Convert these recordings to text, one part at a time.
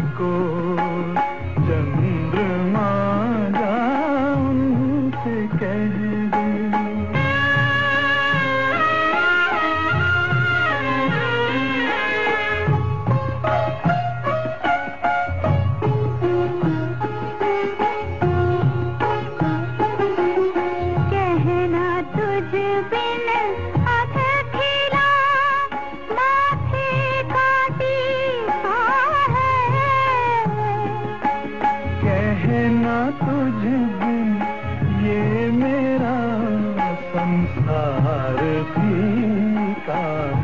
की तुझ बिन ये मेरा संसार भी है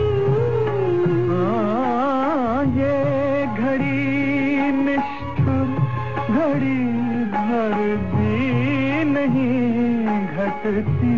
घड़ी निष्ठुर घड़ी भर भी नहीं घटती।